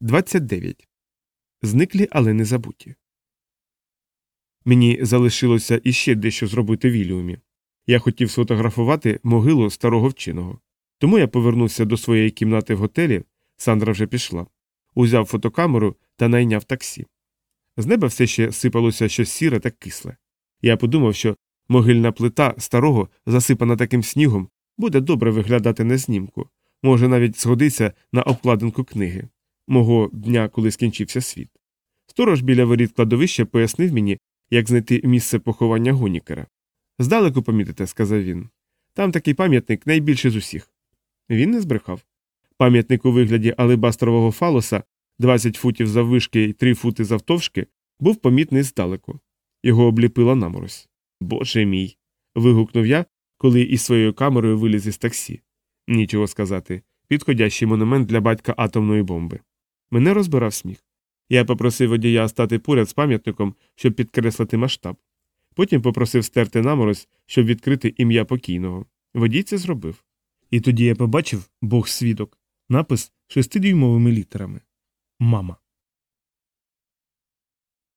29. Зниклі, але не забуті. Мені залишилося іще дещо зробити в Іліумі. Я хотів сфотографувати могилу старого вченого. Тому я повернувся до своєї кімнати в готелі, Сандра вже пішла, узяв фотокамеру та найняв таксі. З неба все ще сипалося щось сіре та кисле. Я подумав, що могильна плита старого, засипана таким снігом, буде добре виглядати на знімку, може навіть згодиться на обкладинку книги мого дня, коли скінчився світ. Сторож біля воріт кладовища пояснив мені, як знайти місце поховання Гонікера. Здалеку помітите, сказав він. Там такий пам'ятник найбільший з усіх. Він не збрехав. Пам'ятник у вигляді алебастрового фалоса, 20 футів заввишки і 3 фути завтовшки, був помітний здалеку. Його обліпила наморозь. Боже мій. вигукнув я, коли із своєю камерою виліз із таксі. Нічого сказати. Підходящий монумент для батька атомної бомби. Мене розбирав сміх. Я попросив водія стати поряд з пам'ятником, щоб підкреслити масштаб. Потім попросив стерти наморозь, щоб відкрити ім'я покійного. Водій це зробив. І тоді я побачив Бог свідок, напис шестидюймовими літерами Мама.